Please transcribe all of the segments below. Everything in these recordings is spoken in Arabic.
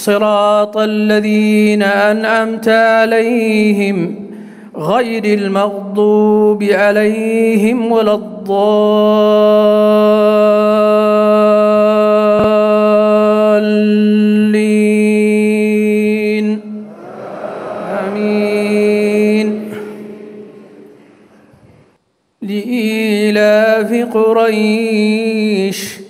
صراط الذين أنعمت عليهم غير المغضوب عليهم ولا الضالين. آمين. لإيلاف قريش.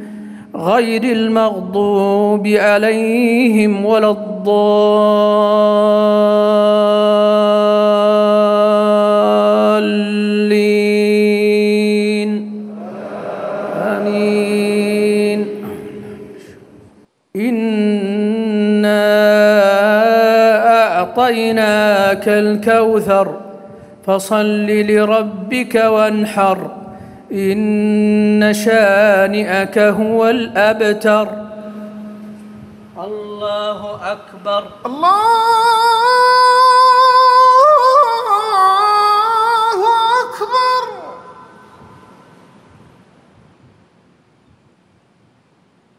غير المغضوب عليهم ولا الضالين. آمين. إنا أعطيناك الكوثر فصل لربك وانحر. إن شانئك هو الأبتر. الله أكبر. الله